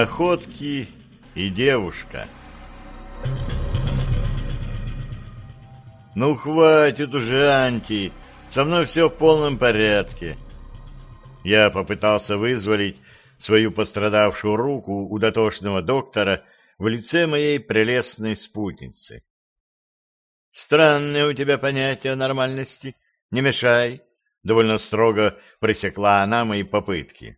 Находки и девушка. Ну, хватит уже, Анти, со мной все в полном порядке. Я попытался вызволить свою пострадавшую руку у дотошного доктора в лице моей прелестной спутницы. Странное у тебя понятие нормальности. Не мешай. Довольно строго пресекла она мои попытки.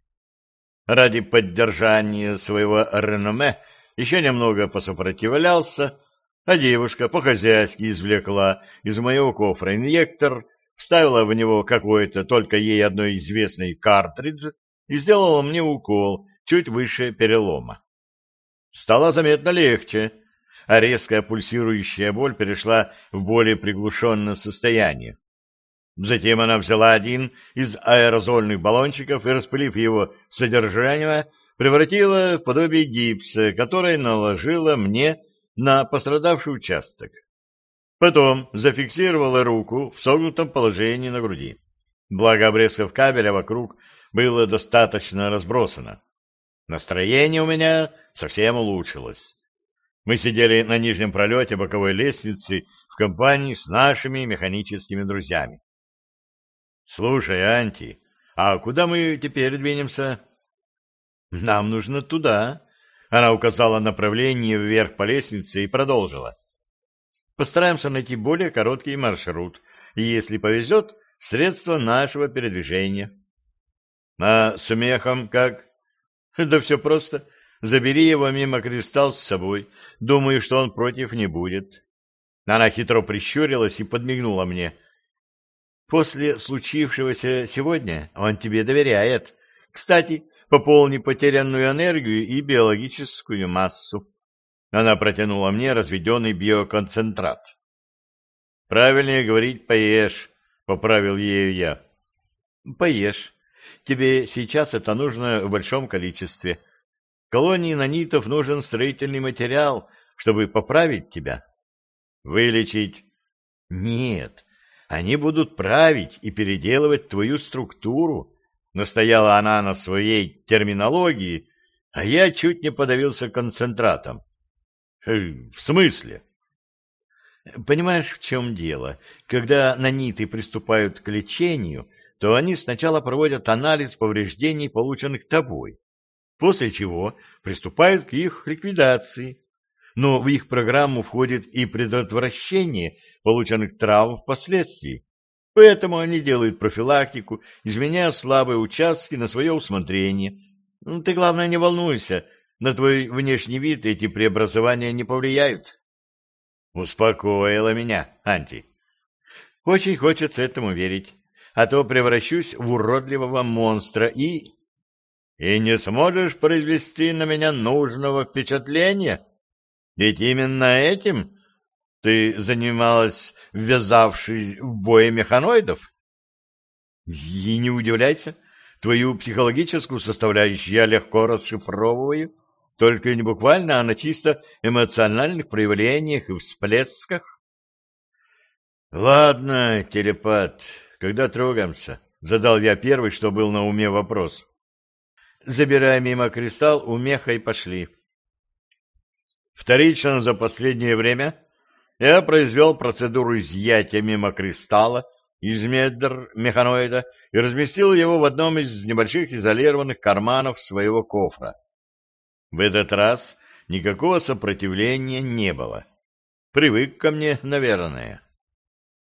Ради поддержания своего реноме еще немного посопротивлялся, а девушка по-хозяйски извлекла из моего кофра инъектор, вставила в него какой-то только ей одной известный картридж и сделала мне укол чуть выше перелома. Стало заметно легче, а резкая пульсирующая боль перешла в более приглушенное состояние. Затем она взяла один из аэрозольных баллончиков и, распылив его содержимое, превратила в подобие гипса, который наложила мне на пострадавший участок. Потом зафиксировала руку в согнутом положении на груди. Благо обрезков кабеля вокруг было достаточно разбросано. Настроение у меня совсем улучшилось. Мы сидели на нижнем пролете боковой лестницы в компании с нашими механическими друзьями. Слушай, Анти, а куда мы теперь двинемся? Нам нужно туда. Она указала направление вверх по лестнице и продолжила. Постараемся найти более короткий маршрут, и, если повезет, средство нашего передвижения. А смехом как? Да все просто. Забери его мимо кристалл с собой. Думаю, что он против не будет. Она хитро прищурилась и подмигнула мне. — После случившегося сегодня он тебе доверяет. Кстати, пополни потерянную энергию и биологическую массу. Она протянула мне разведенный биоконцентрат. Правильнее говорить «поешь», — поправил ею я. Поешь. Тебе сейчас это нужно в большом количестве. Колонии нанитов нужен строительный материал, чтобы поправить тебя. Вылечить? Нет, они будут править и переделывать твою структуру. Настояла она на своей терминологии, а я чуть не подавился концентратом. В смысле? Понимаешь, в чем дело? Когда наниты приступают к лечению, то они сначала проводят анализ повреждений, полученных тобой, после чего приступают к их ликвидации. Но в их программу входит и предотвращение полученных травм впоследствии. Поэтому они делают профилактику, изменяя слабые участки на свое усмотрение. Ну, ты, главное, не волнуйся, на твой внешний вид эти преобразования не повлияют. Успокоила меня, Анти. Очень хочется этому верить, а то превращусь в уродливого монстра и... И не сможешь произвести на меня нужного впечатления? Ведь именно этим ты занималась, ввязавшись в бой механоидов? И не удивляйся, твою психологическую составляющую я легко расшифровываю, только не буквально, а на чисто эмоциональных проявлениях и всплесках. Ладно, телепат, когда трогаемся? Задал я первый, что был на уме вопрос. Забирая мимо кристалл, у меха и пошли. Вторично за последнее время я произвел процедуру изъятия мимо кристалла из медр механоида и разместил его в одном из небольших изолированных карманов своего кофра. В этот раз никакого сопротивления не было. Привык ко мне, наверное.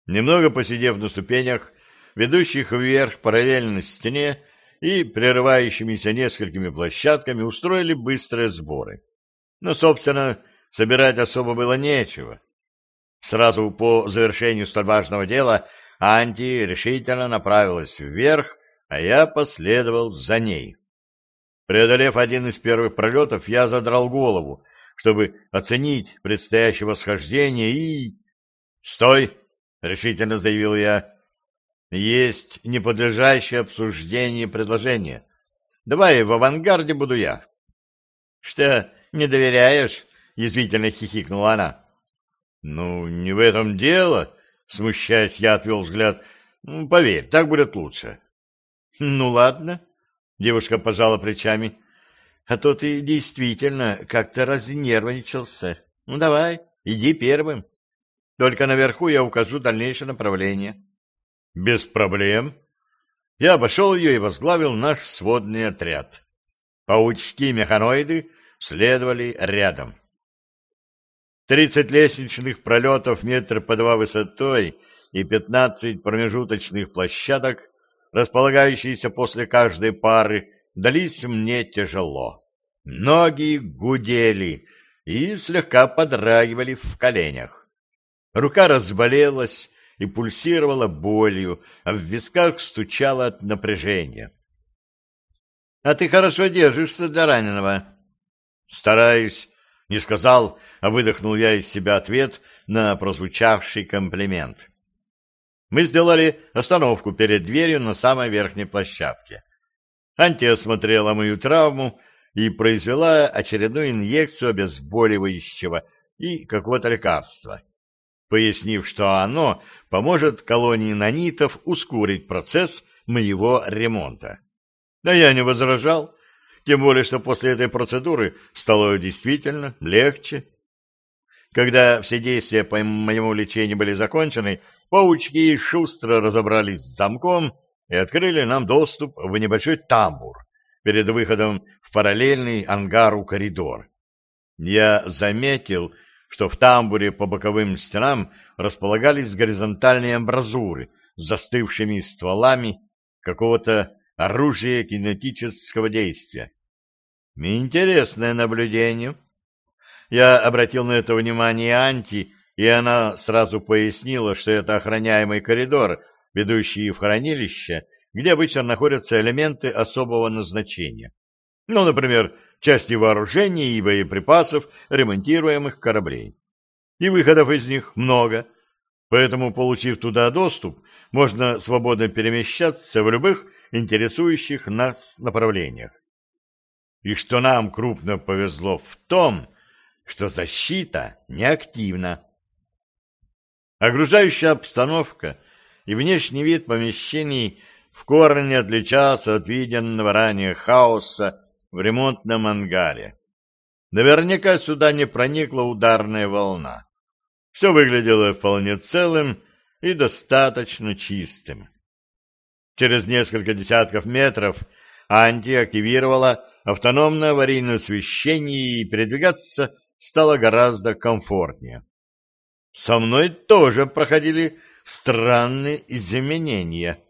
Немного посидев на ступенях, ведущих вверх параллельно стене и прерывающимися несколькими площадками, устроили быстрые сборы. Но, собственно, собирать особо было нечего. Сразу по завершению столь важного дела Анти решительно направилась вверх, а я последовал за ней. Преодолев один из первых пролетов, я задрал голову, чтобы оценить предстоящее восхождение и... «Стой!» — решительно заявил я. «Есть неподлежащее обсуждение предложение. Давай в авангарде буду я». «Что, не доверяешь?» — язвительно хихикнула она. «Ну, не в этом дело», — смущаясь, я отвел взгляд. «Ну, «Поверь, так будет лучше». «Ну, ладно», — девушка пожала плечами. «А то ты действительно как-то разнервничался. Ну, давай, иди первым. Только наверху я укажу дальнейшее направление». «Без проблем». Я обошел ее и возглавил наш сводный отряд. Паучки-механоиды следовали рядом. Тридцать лестничных пролетов метр по два высотой и пятнадцать промежуточных площадок, располагающиеся после каждой пары, дались мне тяжело. Ноги гудели и слегка подрагивали в коленях. Рука разболелась и пульсировала болью, а в висках стучала от напряжения. — А ты хорошо держишься для раненого. — Стараюсь, не сказал, а выдохнул я из себя ответ на прозвучавший комплимент. Мы сделали остановку перед дверью на самой верхней площадке. Анти осмотрела мою травму и произвела очередную инъекцию обезболивающего и какого-то лекарства, пояснив, что оно поможет колонии нанитов ускорить процесс моего ремонта. Да я не возражал, тем более, что после этой процедуры стало действительно легче. Когда все действия по моему лечению были закончены, паучки шустро разобрались с замком и открыли нам доступ в небольшой тамбур перед выходом в параллельный ангару коридор. Я заметил, что в тамбуре по боковым стенам располагались горизонтальные амбразуры с застывшими стволами какого-то оружия кинетического действия. Интересное наблюдение. Я обратил на это внимание Анти, и она сразу пояснила, что это охраняемый коридор, ведущий в хранилище, где обычно находятся элементы особого назначения. Ну, например, части вооружений и боеприпасов ремонтируемых кораблей. И выходов из них много, поэтому, получив туда доступ, можно свободно перемещаться в любых интересующих нас направлениях. И что нам крупно повезло в том, что защита неактивна. Огружающая обстановка и внешний вид помещений в корне отличался от виденного ранее хаоса в ремонтном ангаре. Наверняка сюда не проникла ударная волна. Все выглядело вполне целым и достаточно чистым. Через несколько десятков метров Анти активировала автономное аварийное освещение и передвигаться стало гораздо комфортнее. Со мной тоже проходили странные изменения.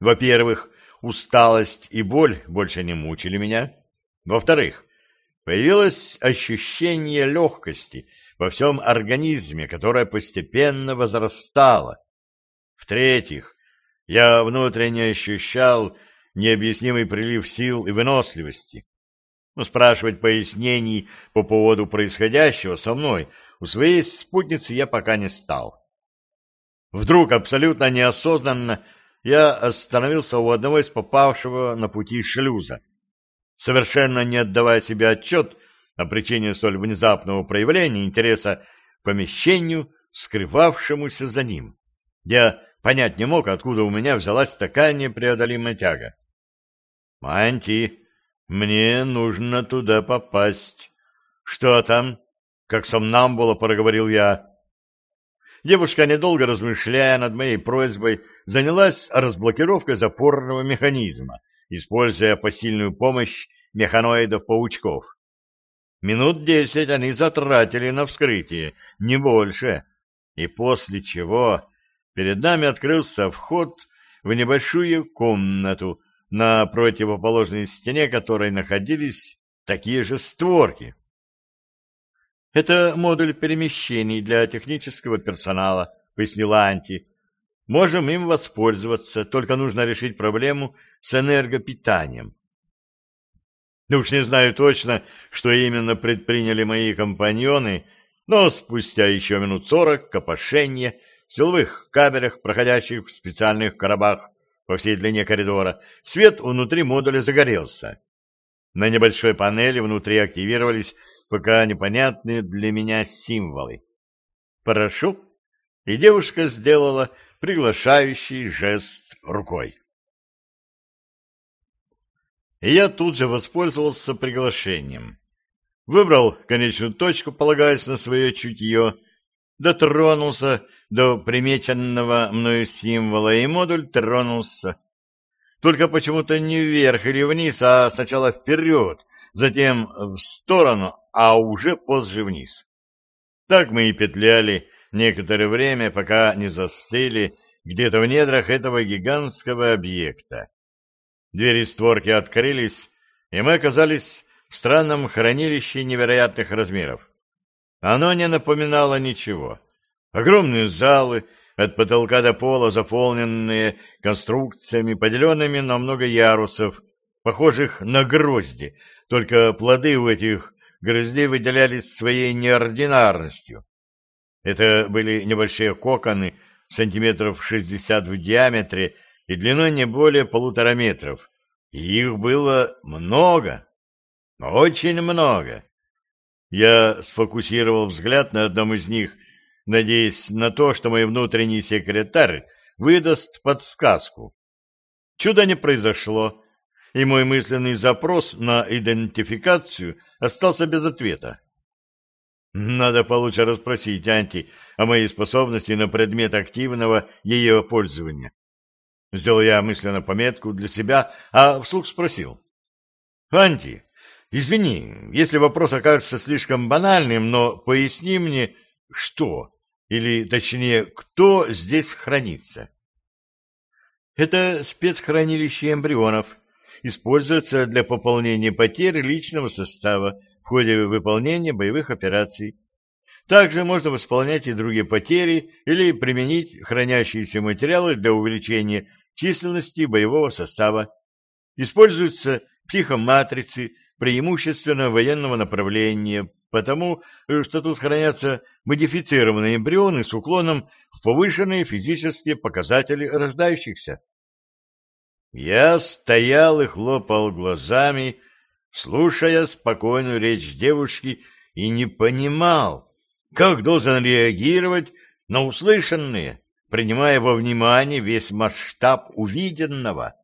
Во-первых, усталость и боль больше не мучили меня. Во-вторых, появилось ощущение легкости во всем организме, которое постепенно возрастало. В-третьих, я внутренне ощущал необъяснимый прилив сил и выносливости. Но спрашивать пояснений по поводу происходящего со мной у своей спутницы я пока не стал. Вдруг, абсолютно неосознанно, я остановился у одного из попавшего на пути шлюза, совершенно не отдавая себе отчет о причине столь внезапного проявления интереса к помещению, скрывавшемуся за ним. Я Понять не мог, откуда у меня взялась такая непреодолимая тяга. — Манти, мне нужно туда попасть. — Что там? — как сомнамбула проговорил я. Девушка, недолго размышляя над моей просьбой, занялась разблокировкой запорного механизма, используя посильную помощь механоидов-паучков. Минут десять они затратили на вскрытие, не больше, и после чего перед нами открылся вход в небольшую комнату, на противоположной стене которой находились такие же створки. — Это модуль перемещений для технического персонала, — пояснила Анти. — Можем им воспользоваться, только нужно решить проблему с энергопитанием. Ну уж не знаю точно, что именно предприняли мои компаньоны, но спустя еще минут сорок копошения в силовых кабелях, проходящих в специальных коробах по всей длине коридора, свет внутри модуля загорелся. На небольшой панели внутри активировались пока непонятные для меня символы. «Прошу», и девушка сделала приглашающий жест рукой. И я тут же воспользовался приглашением. Выбрал конечную точку, полагаясь на свое чутье, дотронулся до примеченного мною символа, и модуль тронулся. Только почему-то не вверх или вниз, а сначала вперед, затем в сторону, а уже позже вниз. Так мы и петляли некоторое время, пока не застыли где-то в недрах этого гигантского объекта. Двери створки открылись, и мы оказались в странном хранилище невероятных размеров. Оно не напоминало ничего. Огромные залы, от потолка до пола заполненные конструкциями, поделенными на много ярусов, похожих на грозди, только плоды у этих гроздей выделялись своей неординарностью. Это были небольшие коконы, сантиметров шестьдесят в диаметре и длиной не более полутора метров. И их было много, очень много. Я сфокусировал взгляд на одном из них, надеясь на то, что мой внутренний секретарь выдаст подсказку. Чуда не произошло, и мой мысленный запрос на идентификацию остался без ответа. Надо получше расспросить Анти о моей способности на предмет активного ее пользования. Сделал я мысленно пометку для себя, а вслух спросил. — Анти, извини, если вопрос окажется слишком банальным, но поясни мне, что, или точнее, кто здесь хранится? — Это спецхранилище эмбрионов, используется для пополнения потерь личного состава в ходе выполнения боевых операций. Также можно восполнять и другие потери или применить хранящиеся материалы для увеличения численности боевого состава. Используются психоматрицы преимущественно военного направления, потому что тут хранятся модифицированные эмбрионы с уклоном в повышенные физические показатели рождающихся. Я стоял и хлопал глазами, слушая спокойную речь девушки, и не понимал, как должен реагировать на услышанные, принимая во внимание весь масштаб увиденного.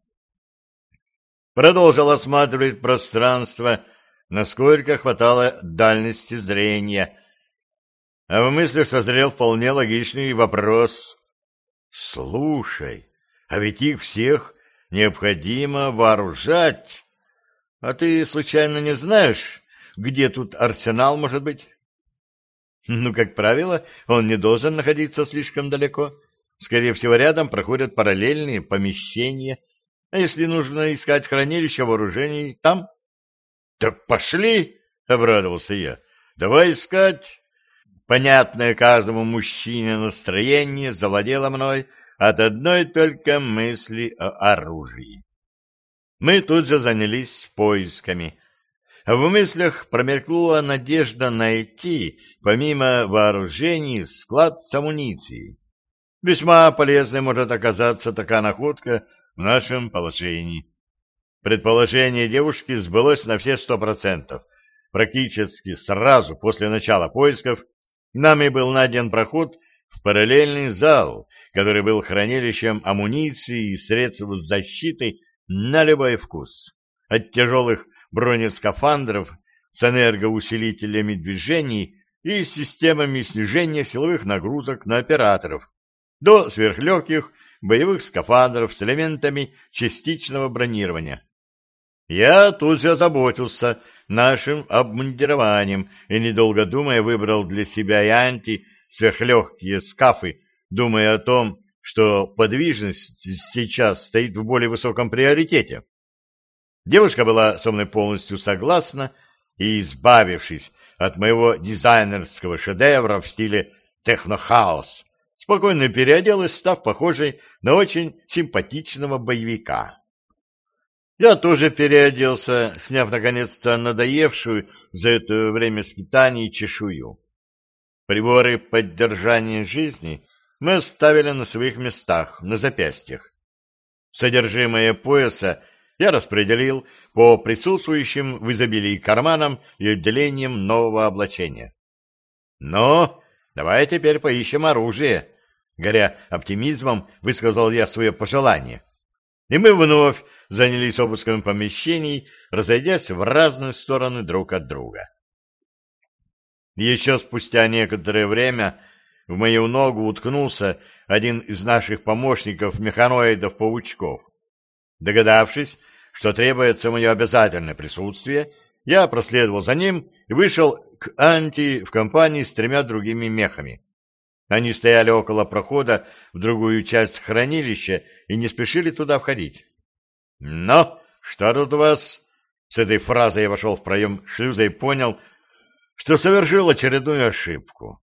Продолжил осматривать пространство, насколько хватало дальности зрения, а в мыслях созрел вполне логичный вопрос. «Слушай, а ведь их всех необходимо вооружать. А ты случайно не знаешь, где тут арсенал может быть? Ну, как правило, он не должен находиться слишком далеко. Скорее всего, рядом проходят параллельные помещения. А если нужно искать хранилище вооружений, там? — Так пошли, — обрадовался я. — Давай искать. Понятное каждому мужчине настроение завладело мной, от одной только мысли о оружии. Мы тут же занялись поисками. В мыслях промелькнула надежда найти, помимо вооружений, склад с амуницией. Весьма полезной может оказаться такая находка в нашем положении. Предположение девушки сбылось на все сто процентов. Практически сразу после начала поисков нами был найден проход в параллельный зал, который был хранилищем амуниции и средств защиты на любой вкус. От тяжелых бронескафандров с энергоусилителями движений и системами снижения силовых нагрузок на операторов до сверхлегких боевых скафандров с элементами частичного бронирования. Я тут же озаботился нашим обмундированием и, недолго думая, выбрал для себя и анти сверхлегкие скафы думая о том, что подвижность сейчас стоит в более высоком приоритете. Девушка была со мной полностью согласна, и, избавившись от моего дизайнерского шедевра в стиле технохаус, спокойно переоделась, став похожей на очень симпатичного боевика. Я тоже переоделся, сняв наконец-то надоевшую за это время скитаний чешую. Приборы поддержания жизни мы оставили на своих местах, на запястьях. Содержимое пояса я распределил по присутствующим в изобилии карманам и отделениям нового облачения. Но давай теперь поищем оружие, горя оптимизмом, высказал я свое пожелание. И мы вновь занялись обыском помещений, разойдясь в разные стороны друг от друга. Еще спустя некоторое время в мою ногу уткнулся один из наших помощников-механоидов-паучков. Догадавшись, что требуется мое обязательное присутствие, я проследовал за ним и вышел к Анти в компании с тремя другими мехами. Они стояли около прохода в другую часть хранилища и не спешили туда входить. «Но, что тут у вас?» С этой фразой я вошел в проем шлюза и понял, что совершил очередную ошибку.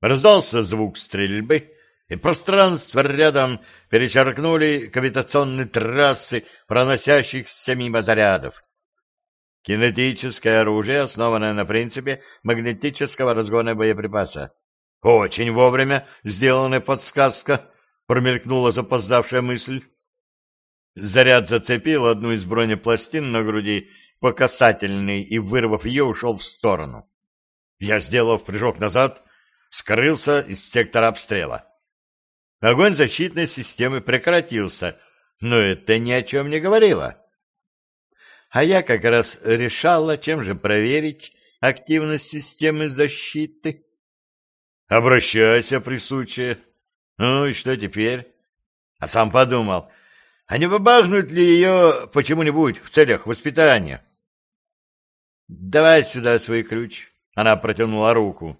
Раздался звук стрельбы, и пространство рядом перечеркнули кавитационные трассы, проносящихся мимо зарядов. Кинетическое оружие, основанное на принципе магнетического разгона боеприпаса. Очень вовремя сделанная подсказка, промелькнула запоздавшая мысль. Заряд зацепил одну из бронепластин на груди по касательной и, вырвав ее, ушел в сторону. Я, сделав прыжок назад, скрылся из сектора обстрела. Огонь защитной системы прекратился, но это ни о чем не говорило. А я как раз решала, чем же проверить активность системы защиты. Обращайся при случае. Ну и что теперь? А сам подумал, а не побахнуть ли ее почему-нибудь в целях воспитания? Давай сюда свой ключ. Она протянула руку.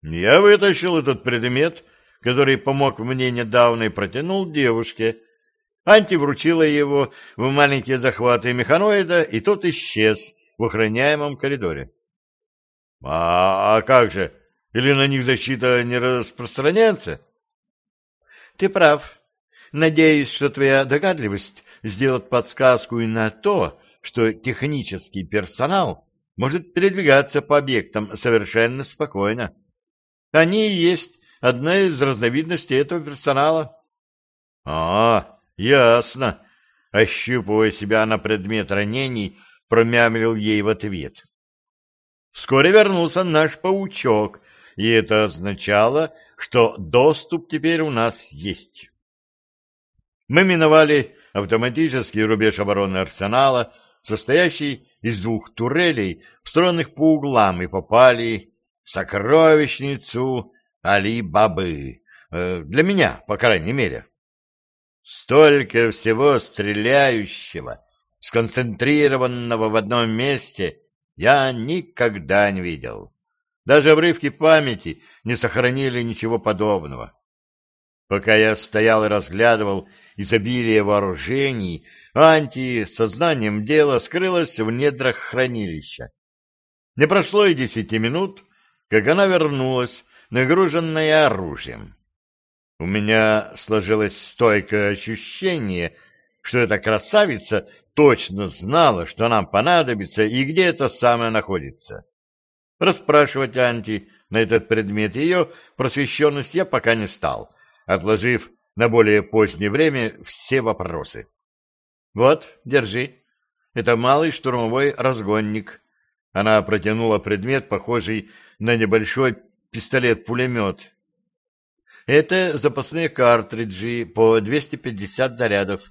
Я вытащил этот предмет который помог мне недавно и протянул девушке. Анти вручила его в маленькие захваты механоида, и тот исчез в охраняемом коридоре. А, а как же? Или на них защита не распространяется? Ты прав. Надеюсь, что твоя догадливость сделает подсказку и на то, что технический персонал может передвигаться по объектам совершенно спокойно. Они и есть одна из разновидностей этого персонала. — А, ясно. Ощупывая себя на предмет ранений, промямлил ей в ответ. Вскоре вернулся наш паучок, и это означало, что доступ теперь у нас есть. Мы миновали автоматический рубеж обороны арсенала, состоящий из двух турелей, встроенных по углам, и попали в сокровищницу Али-Бабы. Э, для меня, по крайней мере. Столько всего стреляющего, сконцентрированного в одном месте, я никогда не видел. Даже обрывки памяти не сохранили ничего подобного. Пока я стоял и разглядывал изобилие вооружений, Анти сознанием дела скрылась в недрах хранилища. Не прошло и десяти минут, как она вернулась нагруженная оружием. У меня сложилось стойкое ощущение, что эта красавица точно знала, что нам понадобится и где это самое находится. Расспрашивать Анти на этот предмет ее просвещенность я пока не стал, отложив на более позднее время все вопросы. Вот, держи. Это малый штурмовой разгонник. Она протянула предмет, похожий на небольшой пистолет-пулемет. Это запасные картриджи по 250 зарядов,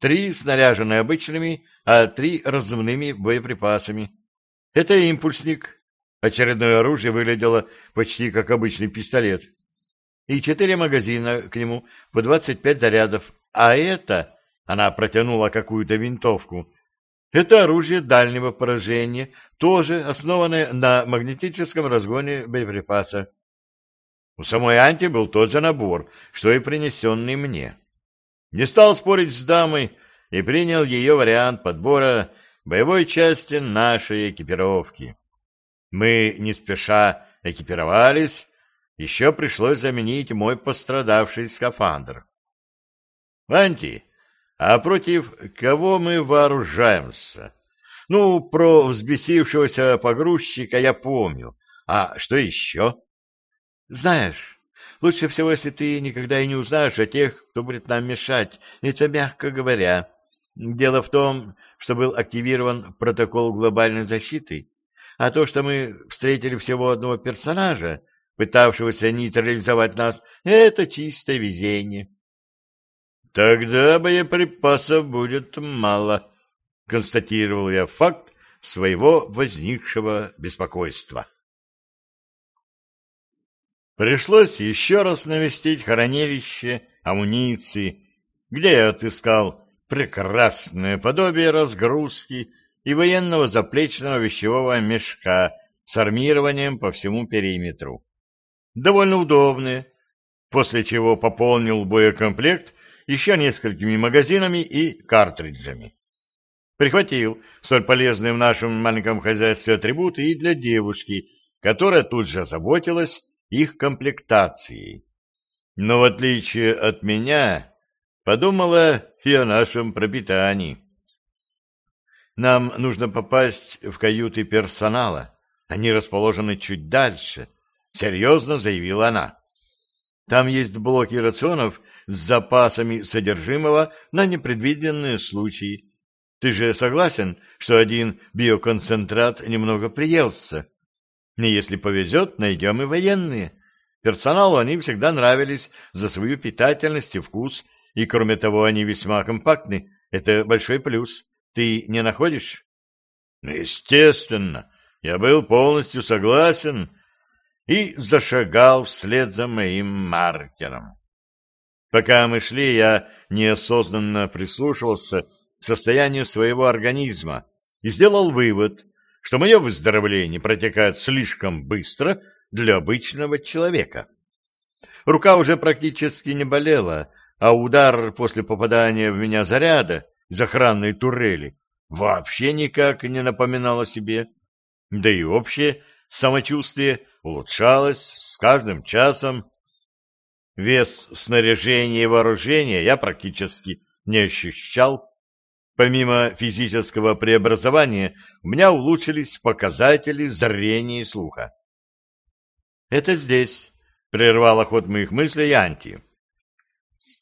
три снаряжены обычными, а три разумными боеприпасами. Это импульсник. Очередное оружие выглядело почти как обычный пистолет. И четыре магазина к нему по 25 зарядов. А это, она протянула какую-то винтовку, это оружие дальнего поражения, тоже основанное на магнетическом разгоне боеприпаса. У самой Анти был тот же набор, что и принесенный мне. Не стал спорить с дамой и принял ее вариант подбора боевой части нашей экипировки. Мы не спеша экипировались, еще пришлось заменить мой пострадавший скафандр. Анти, а против кого мы вооружаемся? Ну, про взбесившегося погрузчика я помню. А что еще? Знаешь, лучше всего, если ты никогда и не узнаешь о тех, кто будет нам мешать. Это мягко говоря. Дело в том, что был активирован протокол глобальной защиты, а то, что мы встретили всего одного персонажа, пытавшегося нейтрализовать нас, это чистое везение. — Тогда боеприпасов будет мало, — констатировал я факт своего возникшего беспокойства. Пришлось еще раз навестить хранилище амуниции, где я отыскал прекрасное подобие разгрузки и военного заплечного вещевого мешка с армированием по всему периметру. Довольно удобные, после чего пополнил боекомплект еще несколькими магазинами и картриджами. Прихватил столь полезные в нашем маленьком хозяйстве атрибуты и для девушки, которая тут же заботилась их комплектацией. Но в отличие от меня, подумала и о нашем пропитании. Нам нужно попасть в каюты персонала. Они расположены чуть дальше, — серьезно заявила она. Там есть блоки рационов с запасами содержимого на непредвиденные случаи. Ты же согласен, что один биоконцентрат немного приелся? И если повезет, найдем и военные. Персоналу они всегда нравились за свою питательность и вкус, и, кроме того, они весьма компактны. Это большой плюс. Ты не находишь? Естественно, я был полностью согласен и зашагал вслед за моим маркером. Пока мы шли, я неосознанно прислушивался к состоянию своего организма и сделал вывод, что мое выздоровление протекает слишком быстро для обычного человека. Рука уже практически не болела, а удар после попадания в меня заряда из охранной турели вообще никак не напоминал о себе. Да и общее самочувствие улучшалось с каждым часом. Вес снаряжения и вооружения я практически не ощущал, Помимо физического преобразования, у меня улучшились показатели зрения и слуха. «Это здесь», — прервал ход моих мыслей Анти.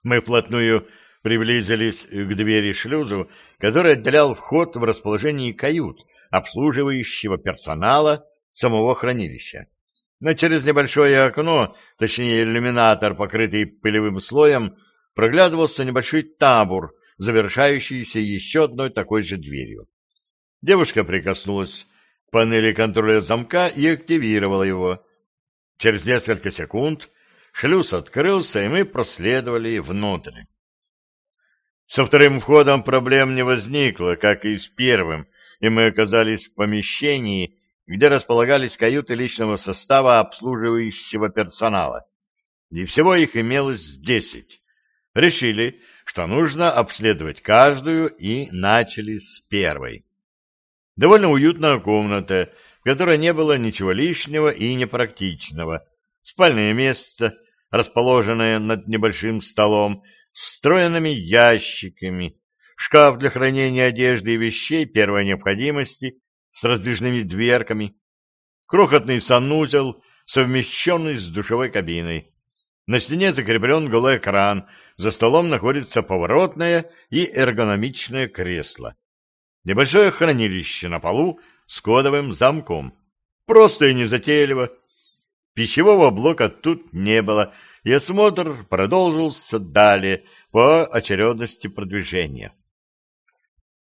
Мы вплотную приблизились к двери шлюзу, который отделял вход в расположении кают, обслуживающего персонала самого хранилища. Но через небольшое окно, точнее иллюминатор, покрытый пылевым слоем, проглядывался небольшой табур завершающийся еще одной такой же дверью. Девушка прикоснулась к панели контроля замка и активировала его. Через несколько секунд шлюз открылся, и мы проследовали внутрь. Со вторым входом проблем не возникло, как и с первым, и мы оказались в помещении, где располагались каюты личного состава обслуживающего персонала. И всего их имелось десять. Решили, что нужно обследовать каждую, и начали с первой. Довольно уютная комната, в которой не было ничего лишнего и непрактичного. Спальное место, расположенное над небольшим столом, с встроенными ящиками, шкаф для хранения одежды и вещей первой необходимости с раздвижными дверками, крохотный санузел, совмещенный с душевой кабиной. На стене закреплен голый экран за столом находится поворотное и эргономичное кресло. Небольшое хранилище на полу с кодовым замком. Просто и незатейливо. Пищевого блока тут не было, и осмотр продолжился далее по очередности продвижения.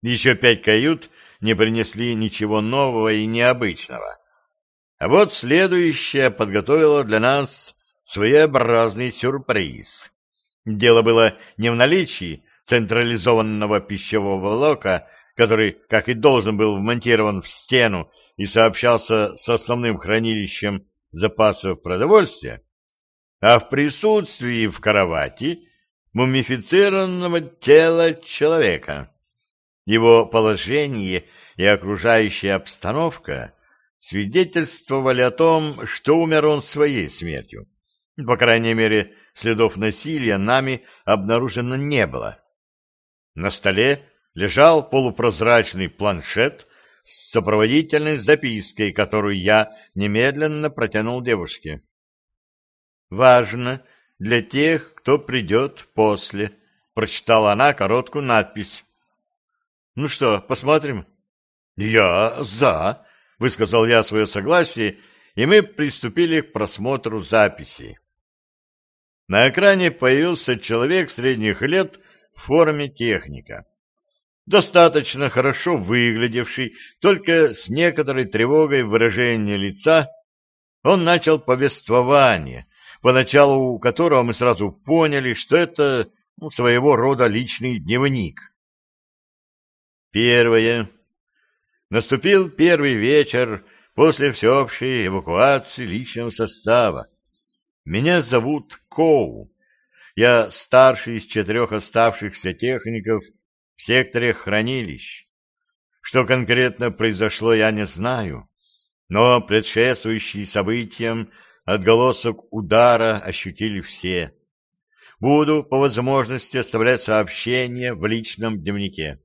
Еще пять кают не принесли ничего нового и необычного. А вот следующее подготовило для нас своеобразный сюрприз. Дело было не в наличии централизованного пищевого блока, который, как и должен был вмонтирован в стену и сообщался с основным хранилищем запасов продовольствия, а в присутствии в кровати мумифицированного тела человека. Его положение и окружающая обстановка свидетельствовали о том, что умер он своей смертью. По крайней мере, следов насилия нами обнаружено не было. На столе лежал полупрозрачный планшет с сопроводительной запиской, которую я немедленно протянул девушке. «Важно для тех, кто придет после», — прочитала она короткую надпись. «Ну что, посмотрим?» «Я за», — высказал я свое согласие, и мы приступили к просмотру записи. На экране появился человек средних лет в форме техника. Достаточно хорошо выглядевший, только с некоторой тревогой выражения лица, он начал повествование, поначалу которого мы сразу поняли, что это ну, своего рода личный дневник. Первое. Наступил первый вечер после всеобщей эвакуации личного состава. Меня зовут Коу. Я старший из четырех оставшихся техников в секторе хранилищ. Что конкретно произошло, я не знаю, но предшествующий событиям отголосок удара ощутили все. Буду по возможности оставлять сообщения в личном дневнике.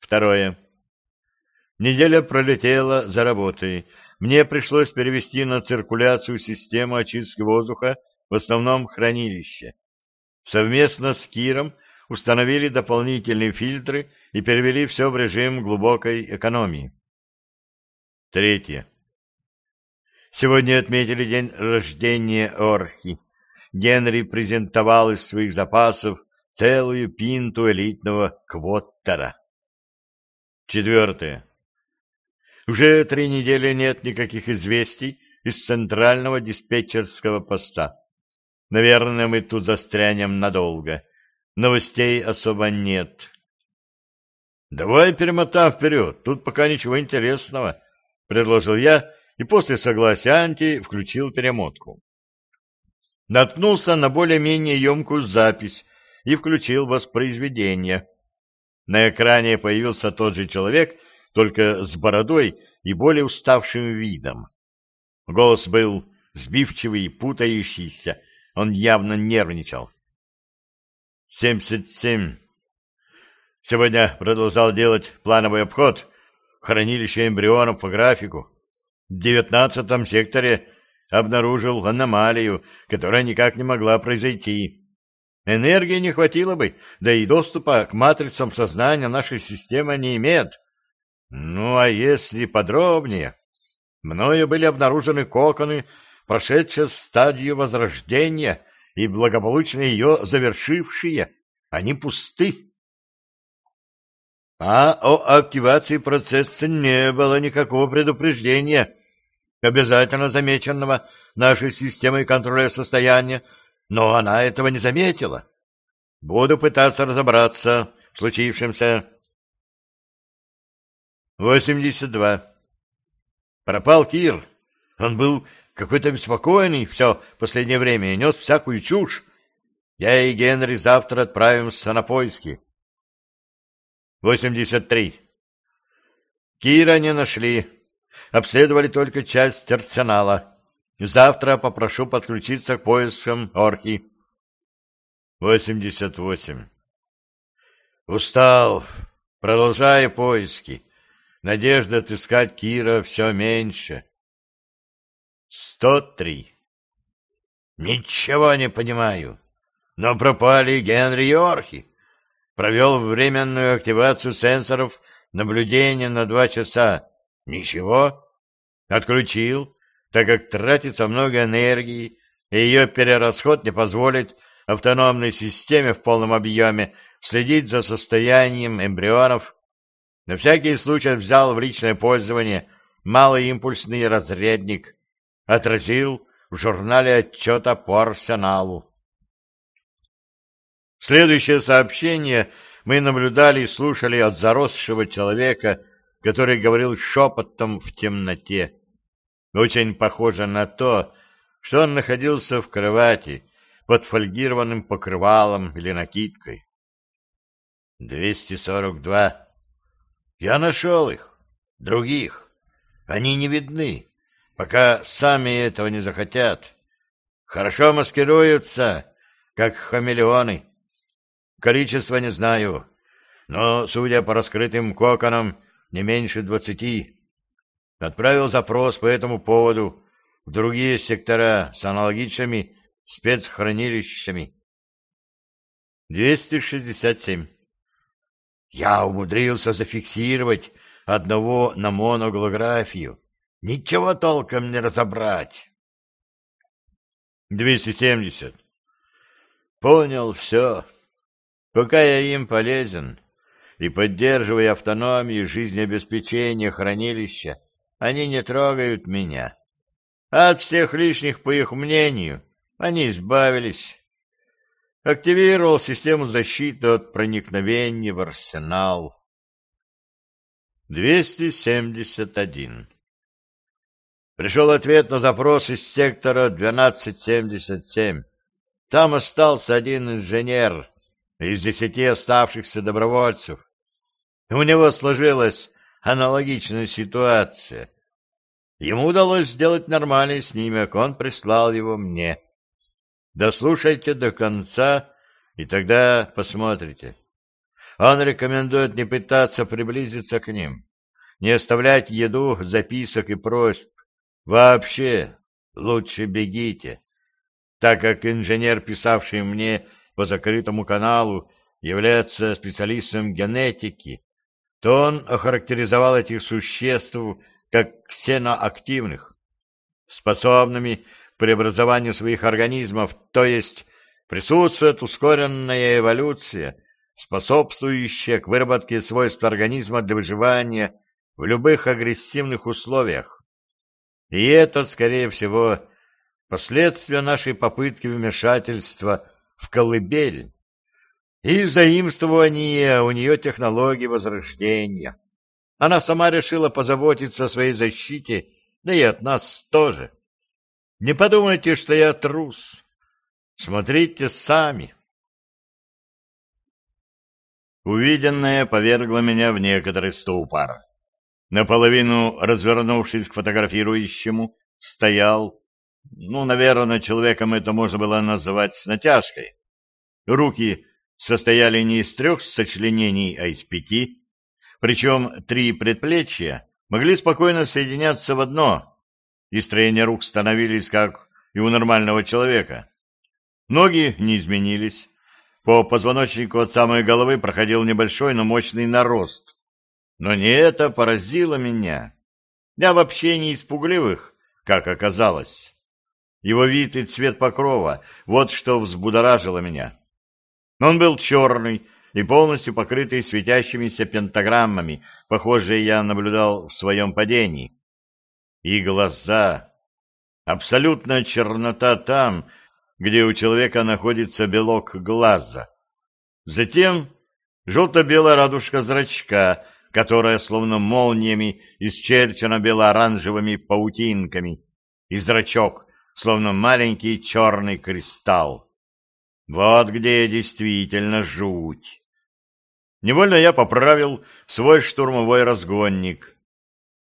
Второе. Неделя пролетела за работой. Мне пришлось перевести на циркуляцию систему очистки воздуха в основном хранилище. Совместно с Киром установили дополнительные фильтры и перевели все в режим глубокой экономии. Третье. Сегодня отметили день рождения Орхи. Генри презентовал из своих запасов целую пинту элитного квоттера. Четвертое. Уже три недели нет никаких известий из центрального диспетчерского поста. Наверное, мы тут застрянем надолго. Новостей особо нет. Давай перемотаем вперед, тут пока ничего интересного, — предложил я, и после согласия Анти включил перемотку. Наткнулся на более-менее емкую запись и включил воспроизведение. На экране появился тот же человек, только с бородой и более уставшим видом. Голос был сбивчивый и путающийся, он явно нервничал. «Семьдесят семь. Сегодня продолжал делать плановый обход хранилища эмбрионов по графику. В девятнадцатом секторе обнаружил аномалию, которая никак не могла произойти. Энергии не хватило бы, да и доступа к матрицам сознания нашей системы не имеет. Ну, а если подробнее, мною были обнаружены коконы, прошедшие стадию возрождения и благополучно ее завершившие. Они пусты. А о активации процесса не было никакого предупреждения, обязательно замеченного нашей системой контроля состояния, но она этого не заметила. Буду пытаться разобраться в случившемся. 82. Пропал Кир. Он был какой-то беспокойный все последнее время и нес всякую чушь. Я и Генри завтра отправимся на поиски. 83. Кира не нашли. Обследовали только часть арсенала. Завтра попрошу подключиться к поискам орки. 88. Устал. Продолжаю поиски. Надежда отыскать Кира все меньше. 103. Ничего не понимаю. Но пропали Генри и Орхи. Провел временную активацию сенсоров наблюдения на два часа. Ничего. Отключил, так как тратится много энергии, и ее перерасход не позволит автономной системе в полном объеме следить за состоянием эмбрионов. На всякий случай взял в личное пользование малый импульсный разрядник, отразил в журнале отчета по арсеналу. Следующее сообщение мы наблюдали и слушали от заросшего человека, который говорил шепотом в темноте. Очень похоже на то, что он находился в кровати под фольгированным покрывалом или накидкой. «Двести сорок два. Я нашел их. Других. Они не видны, пока сами этого не захотят. Хорошо маскируются, как хамелеоны. Количество не знаю, но, судя по раскрытым коконам, не меньше двадцати. Отправил запрос по этому поводу в другие сектора с аналогичными спецхранилищами. 267. Я умудрился зафиксировать одного на моноголографию. Ничего толком не разобрать. 270. Понял все. Пока я им полезен и поддерживая автономию жизнеобеспечения хранилища, они не трогают меня. От всех лишних, по их мнению, они избавились. Активировал систему защиты от проникновения в арсенал. 271. Пришел ответ на запрос из сектора 1277. Там остался один инженер из десяти оставшихся добровольцев. У него сложилась аналогичная ситуация. Ему удалось сделать нормальный снимок, он прислал его мне. Дослушайте до конца, и тогда посмотрите. Он рекомендует не пытаться приблизиться к ним, не оставлять еду, записок и просьб. Вообще, лучше бегите, так как инженер, писавший мне по закрытому каналу, является специалистом генетики, то он охарактеризовал этих существ как ксеноактивных, способными к преобразованию своих организмов, то есть присутствует ускоренная эволюция, способствующая к выработке свойств организма для выживания в любых агрессивных условиях. И это, скорее всего, последствия нашей попытки вмешательства в колыбель и заимствования у нее технологии возрождения. Она сама решила позаботиться о своей защите, да и от нас тоже. Не подумайте, что я трус. Смотрите сами. Увиденное повергло меня в некоторый ступор. Наполовину развернувшись к фотографирующему, стоял, ну, наверное, человеком это можно было назвать с натяжкой. Руки состояли не из трех сочленений, а из пяти, причем три предплечья могли спокойно соединяться в одно, и строение рук становились как и у нормального человека. Ноги не изменились, по позвоночнику от самой головы проходил небольшой, но мощный нарост. Но не это поразило меня. Я вообще не испугливых, как оказалось. Его вид и цвет покрова — вот что взбудоражило меня. Он был черный, и полностью покрытый светящимися пентаграммами, похожие я наблюдал в своем падении. И глаза. Абсолютная чернота там, где у человека находится белок глаза. Затем желто-белая радужка зрачка, которая словно молниями исчерчена бело-оранжевыми паутинками, и зрачок, словно маленький черный кристалл. Вот где действительно жуть. Невольно я поправил свой штурмовой разгонник.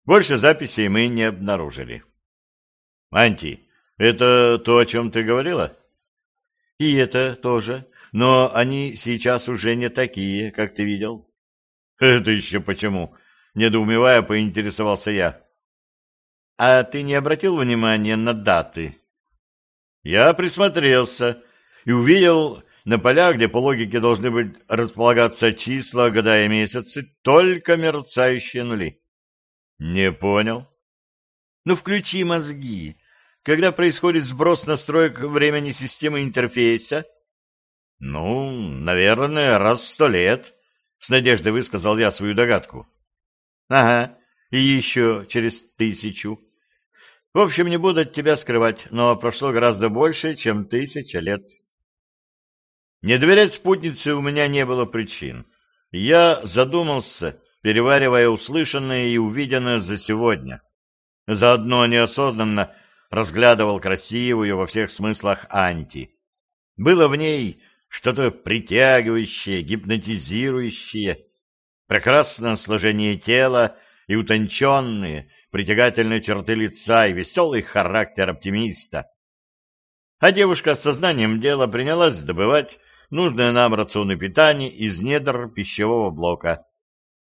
Больше записей мы не обнаружили. Анти, это то, о чем ты говорила? И это тоже, но они сейчас уже не такие, как ты видел. Это еще почему? Недоумевая, поинтересовался я. А ты не обратил внимания на даты? Я присмотрелся и увидел на полях, где по логике должны быть располагаться числа, года и месяцы, только мерцающие нули. Не понял. Ну, включи мозги. Когда происходит сброс настроек времени системы интерфейса? Ну, наверное, раз в сто лет, с надеждой высказал я свою догадку. Ага, и еще через тысячу. В общем, не буду от тебя скрывать, но прошло гораздо больше, чем тысяча лет. Не доверять спутнице у меня не было причин. Я задумался, переваривая услышанное и увиденное за сегодня. Заодно неосознанно разглядывал красивую во всех смыслах Анти. Было в ней что-то притягивающее, гипнотизирующее, прекрасное сложение тела и утонченные, притягательные черты лица и веселый характер оптимиста. А девушка с сознанием дела принялась добывать нужное нам рационы питания из недр пищевого блока.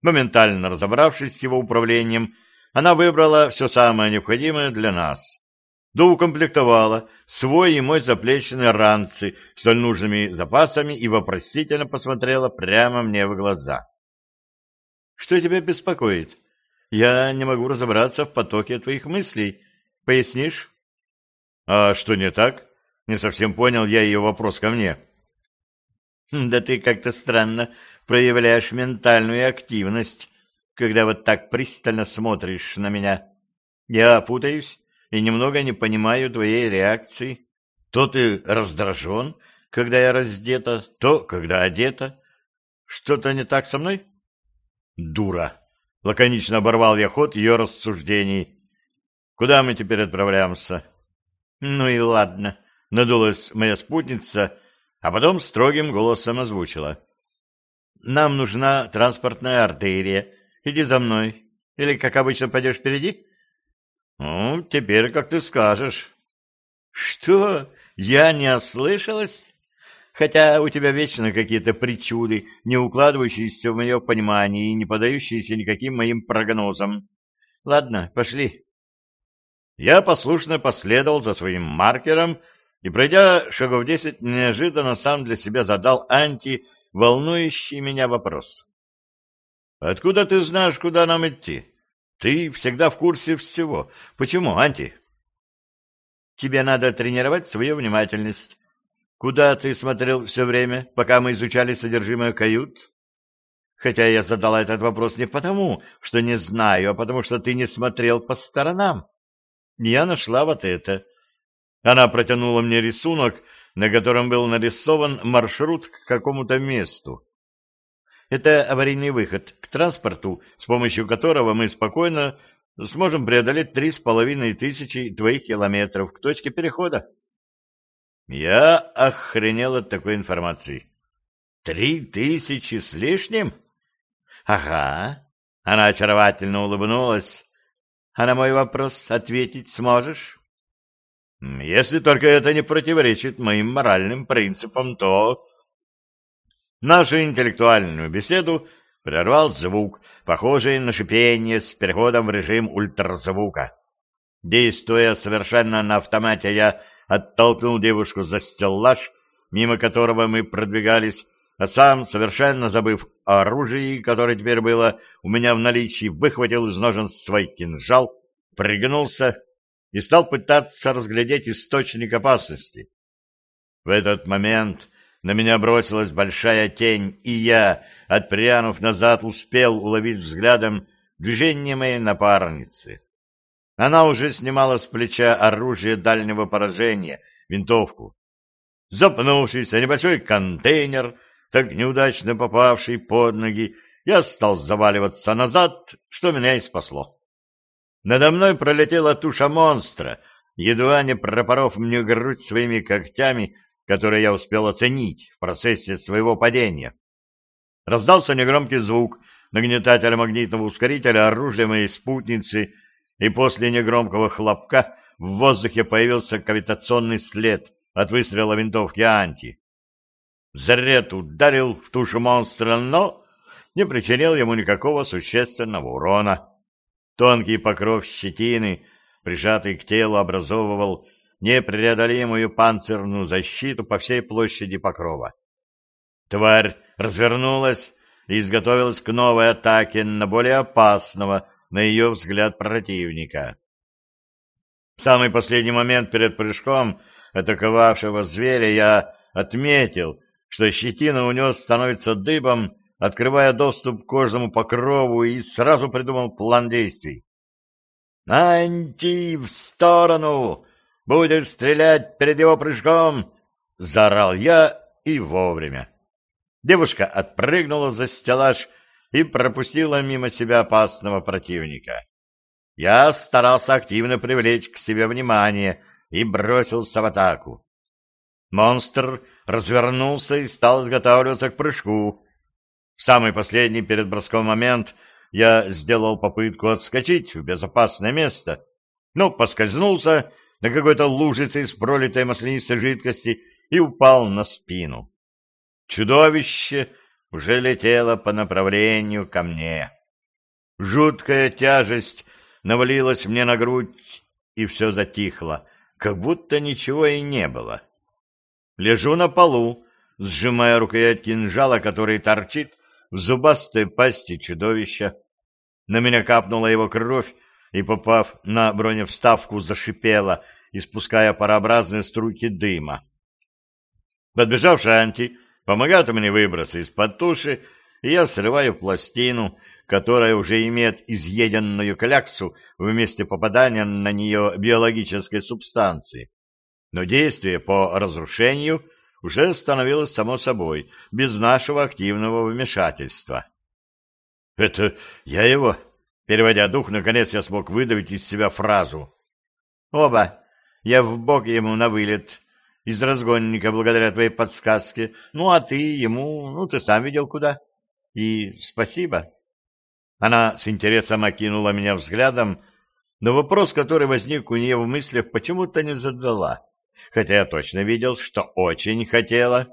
Моментально разобравшись с его управлением, она выбрала все самое необходимое для нас. Доукомплектовала свой и мой заплеченные ранцы столь нужными запасами и вопросительно посмотрела прямо мне в глаза. — Что тебя беспокоит? Я не могу разобраться в потоке твоих мыслей. Пояснишь? — А что не так? Не совсем понял я ее вопрос ко мне. — Да ты как-то странно проявляешь ментальную активность, когда вот так пристально смотришь на меня. Я путаюсь и немного не понимаю твоей реакции. То ты раздражен, когда я раздета, то, когда одета. Что-то не так со мной? Дура! Лаконично оборвал я ход ее рассуждений. Куда мы теперь отправляемся? Ну и ладно, надулась моя спутница, а потом строгим голосом озвучила. Нам нужна транспортная артерия, Иди за мной. Или, как обычно, пойдешь впереди? Ну, теперь как ты скажешь. Что? Я не ослышалась? Хотя у тебя вечно какие-то причуды, не укладывающиеся в мое понимание и не подающиеся никаким моим прогнозам. Ладно, пошли. Я послушно последовал за своим маркером и, пройдя шагов десять, неожиданно сам для себя задал анти волнующий меня вопрос. Откуда ты знаешь, куда нам идти? Ты всегда в курсе всего. Почему, Анти? Тебе надо тренировать свою внимательность. Куда ты смотрел все время, пока мы изучали содержимое кают? Хотя я задала этот вопрос не потому, что не знаю, а потому что ты не смотрел по сторонам. Я нашла вот это. Она протянула мне рисунок, на котором был нарисован маршрут к какому-то месту. Это аварийный выход к транспорту, с помощью которого мы спокойно сможем преодолеть три с половиной тысячи твоих километров к точке перехода. Я охренел от такой информации. Три тысячи с лишним? Ага. Она очаровательно улыбнулась. А на мой вопрос ответить сможешь? Если только это не противоречит моим моральным принципам, то... Нашу интеллектуальную беседу прервал звук, похожий на шипение с переходом в режим ультразвука. Действуя совершенно на автомате, я оттолкнул девушку за стеллаж, мимо которого мы продвигались, а сам, совершенно забыв о оружии, которое теперь было у меня в наличии, выхватил из ножен свой кинжал, пригнулся и стал пытаться разглядеть источник опасности. В этот момент на меня бросилась большая тень, и я, отпрянув назад, успел уловить взглядом движение моей напарницы. Она уже снимала с плеча оружие дальнего поражения, винтовку. Запнувшись о небольшой контейнер, так неудачно попавший под ноги, я стал заваливаться назад, что меня и спасло. Надо мной пролетела туша монстра, едва не пропоров мне грудь своими когтями, который я успел оценить в процессе своего падения. Раздался негромкий звук нагнетателя магнитного ускорителя оружия моей спутницы, и после негромкого хлопка в воздухе появился кавитационный след от выстрела винтовки Анти. Заряд ударил в тушу монстра, но не причинил ему никакого существенного урона. Тонкий покров щетины, прижатый к телу, образовывал непреодолимую панцирную защиту по всей площади Покрова. Тварь развернулась и изготовилась к новой атаке на более опасного, на ее взгляд, противника. В самый последний момент перед прыжком атаковавшего зверя я отметил, что щетина у него становится дыбом, открывая доступ к кожному покрову, и сразу придумал план действий. «Анти, в сторону!» Будешь стрелять перед его прыжком!» — заорал я и вовремя. Девушка отпрыгнула за стеллаж и пропустила мимо себя опасного противника. Я старался активно привлечь к себе внимание и бросился в атаку. Монстр развернулся и стал изготавливаться к прыжку. В самый последний перед броском момент я сделал попытку отскочить в безопасное место, но поскользнулся на какой-то лужице из пролитой маслянистой жидкости и упал на спину. Чудовище уже летело по направлению ко мне. Жуткая тяжесть навалилась мне на грудь, и все затихло, как будто ничего и не было. Лежу на полу, сжимая рукоять кинжала, который торчит в зубастой пасти чудовища. На меня капнула его кровь, и, попав на броневставку, зашипела, испуская парообразные струйки дыма. Подбежав Шанти, помогает мне выбраться из-под туши, и я срываю пластину, которая уже имеет изъеденную кляксу в месте попадания на нее биологической субстанции. Но действие по разрушению уже становилось само собой, без нашего активного вмешательства. — Это я его? Переводя дух, наконец я смог выдавить из себя фразу. — Оба. Я в бок ему на вылет. Из разгонника, благодаря твоей подсказке. Ну, а ты ему... Ну, ты сам видел куда. И спасибо. Она с интересом окинула меня взглядом, но вопрос, который возник у нее в мыслях, почему-то не задала, хотя я точно видел, что очень хотела.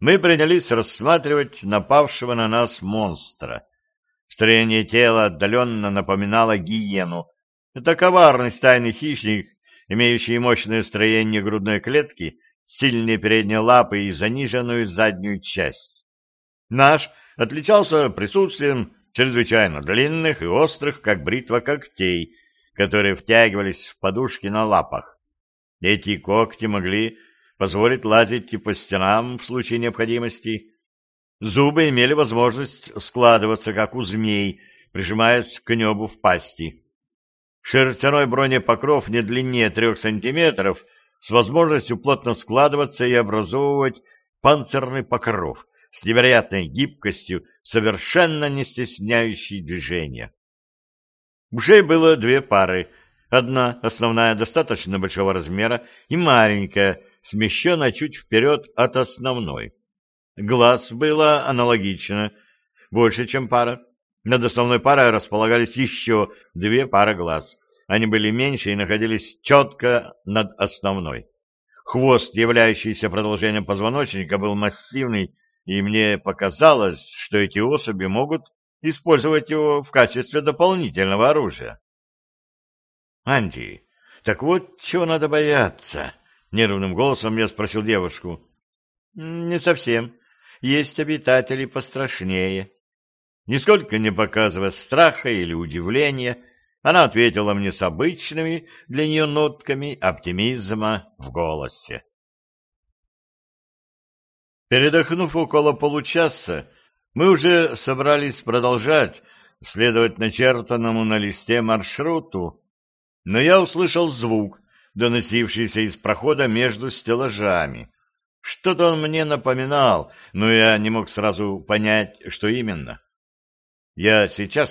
Мы принялись рассматривать напавшего на нас монстра — Строение тела отдаленно напоминало гиену. Это коварный стайный хищник, имеющий мощное строение грудной клетки, сильные передние лапы и заниженную заднюю часть. Наш отличался присутствием чрезвычайно длинных и острых, как бритва когтей, которые втягивались в подушки на лапах. Эти когти могли позволить лазить и по стенам в случае необходимости, Зубы имели возможность складываться, как у змей, прижимаясь к небу в пасти. Шерстяной бронепокров не длиннее трех сантиметров, с возможностью плотно складываться и образовывать панцирный покров с невероятной гибкостью, совершенно не стесняющий движения. Ушей было две пары. Одна, основная, достаточно большого размера, и маленькая, смещенная чуть вперед от основной. Глаз было аналогично, больше, чем пара. Над основной парой располагались еще две пары глаз. Они были меньше и находились четко над основной. Хвост, являющийся продолжением позвоночника, был массивный, и мне показалось, что эти особи могут использовать его в качестве дополнительного оружия. «Анди, так вот чего надо бояться?» — нервным голосом я спросил девушку. «Не совсем есть обитатели пострашнее. Нисколько не показывая страха или удивления, она ответила мне с обычными для нее нотками оптимизма в голосе. Передохнув около получаса, мы уже собрались продолжать следовать начертанному на листе маршруту, но я услышал звук, доносившийся из прохода между стеллажами. Что-то он мне напоминал, но я не мог сразу понять, что именно. Я сейчас...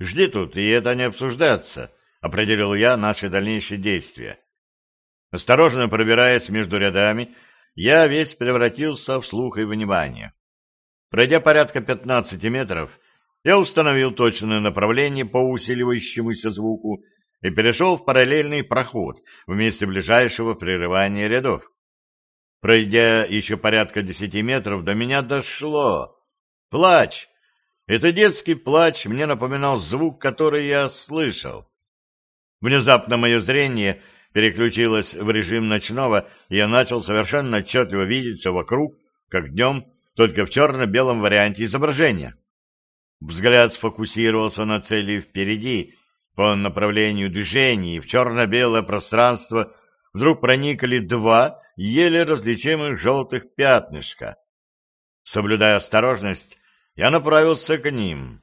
Жди тут, и это не обсуждается, — определил я наши дальнейшие действия. Осторожно пробираясь между рядами, я весь превратился в слух и внимание. Пройдя порядка пятнадцати метров, я установил точное направление по усиливающемуся звуку и перешел в параллельный проход в месте ближайшего прерывания рядов. Пройдя еще порядка десяти метров, до меня дошло. Плач! Это детский плач мне напоминал звук, который я слышал. Внезапно мое зрение переключилось в режим ночного, и я начал совершенно отчетливо видеть все вокруг, как днем, только в черно-белом варианте изображения. Взгляд сфокусировался на цели впереди, по направлению движения, и в черно-белое пространство вдруг проникли два еле различимых желтых пятнышка. Соблюдая осторожность, я направился к ним.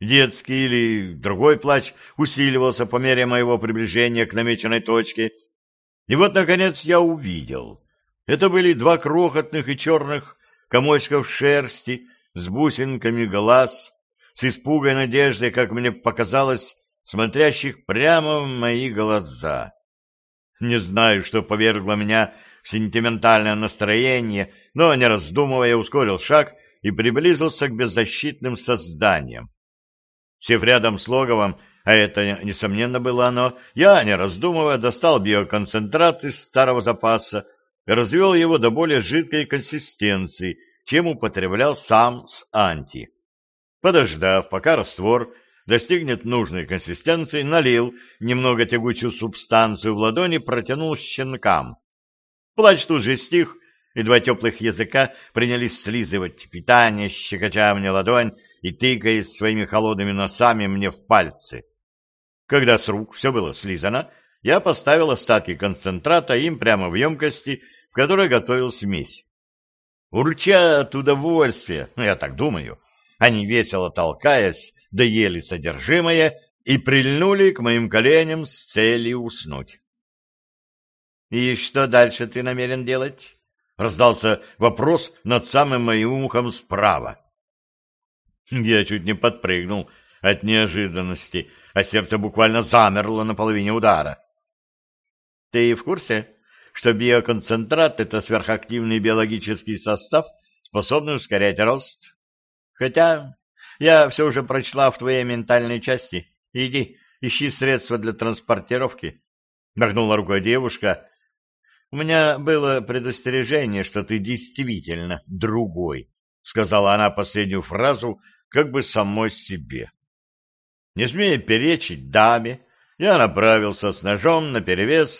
Детский или другой плач усиливался по мере моего приближения к намеченной точке. И вот, наконец, я увидел. Это были два крохотных и черных комочков шерсти с бусинками глаз, с испугой надеждой, как мне показалось, смотрящих прямо в мои глаза. Не знаю, что повергло меня в сентиментальное настроение, но, не раздумывая, ускорил шаг и приблизился к беззащитным созданиям. Сев рядом с логовом, а это, несомненно, было оно, я, не раздумывая, достал биоконцентрат из старого запаса и развел его до более жидкой консистенции, чем употреблял сам с анти. Подождав, пока раствор достигнет нужной консистенции, налил немного тягучую субстанцию в ладони, протянул щенкам. Плач тут же стих, и два теплых языка принялись слизывать питание, щекоча мне ладонь и тыкаясь своими холодными носами мне в пальцы. Когда с рук все было слизано, я поставил остатки концентрата им прямо в емкости, в которой готовил смесь. Урча от удовольствия, ну, я так думаю, они, весело толкаясь, доели содержимое и прильнули к моим коленям с целью уснуть. — И что дальше ты намерен делать? — раздался вопрос над самым моим ухом справа. Я чуть не подпрыгнул от неожиданности, а сердце буквально замерло на половине удара. — Ты в курсе, что биоконцентрат — это сверхактивный биологический состав, способный ускорять рост? Хотя я все уже прочла в твоей ментальной части. Иди, ищи средства для транспортировки. Махнула рукой девушка. У меня было предостережение, что ты действительно другой, сказала она последнюю фразу как бы самой себе. Не смея перечить даме, я направился с ножом наперевес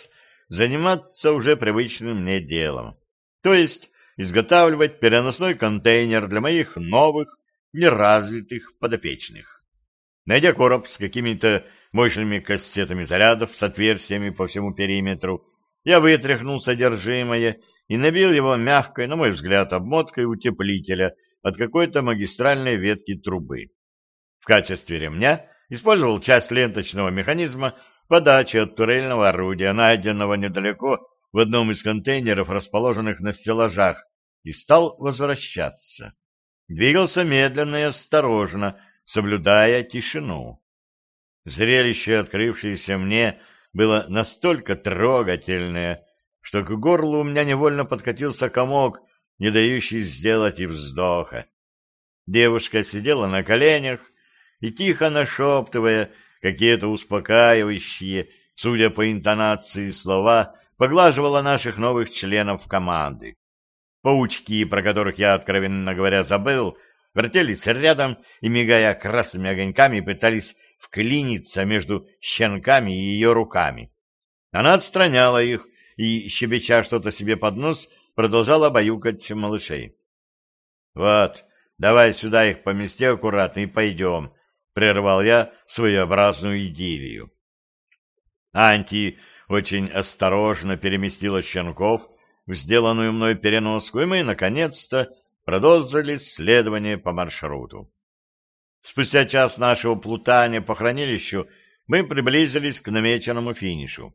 заниматься уже привычным мне делом, то есть изготавливать переносной контейнер для моих новых неразвитых подопечных. Найдя короб с какими-то мощными кассетами зарядов с отверстиями по всему периметру, я вытряхнул содержимое и набил его мягкой, на мой взгляд, обмоткой утеплителя от какой-то магистральной ветки трубы. В качестве ремня использовал часть ленточного механизма подачи от турельного орудия, найденного недалеко в одном из контейнеров, расположенных на стеллажах, и стал возвращаться. Двигался медленно и осторожно, соблюдая тишину. Зрелище, открывшееся мне, было настолько трогательное, что к горлу у меня невольно подкатился комок, не дающий сделать и вздоха. Девушка сидела на коленях и, тихо нашептывая какие-то успокаивающие, судя по интонации слова, поглаживала наших новых членов команды. Паучки, про которых я, откровенно говоря, забыл, вертелись рядом и, мигая красными огоньками, пытались вклиниться между щенками и ее руками. Она отстраняла их и, щебеча что-то себе под нос, продолжала баюкать малышей. — Вот, давай сюда их помести аккуратно и пойдем, — прервал я своеобразную идиллию. Анти очень осторожно переместила щенков сделанную мной переноску, и мы, наконец-то, продолжили следование по маршруту. Спустя час нашего плутания по хранилищу мы приблизились к намеченному финишу.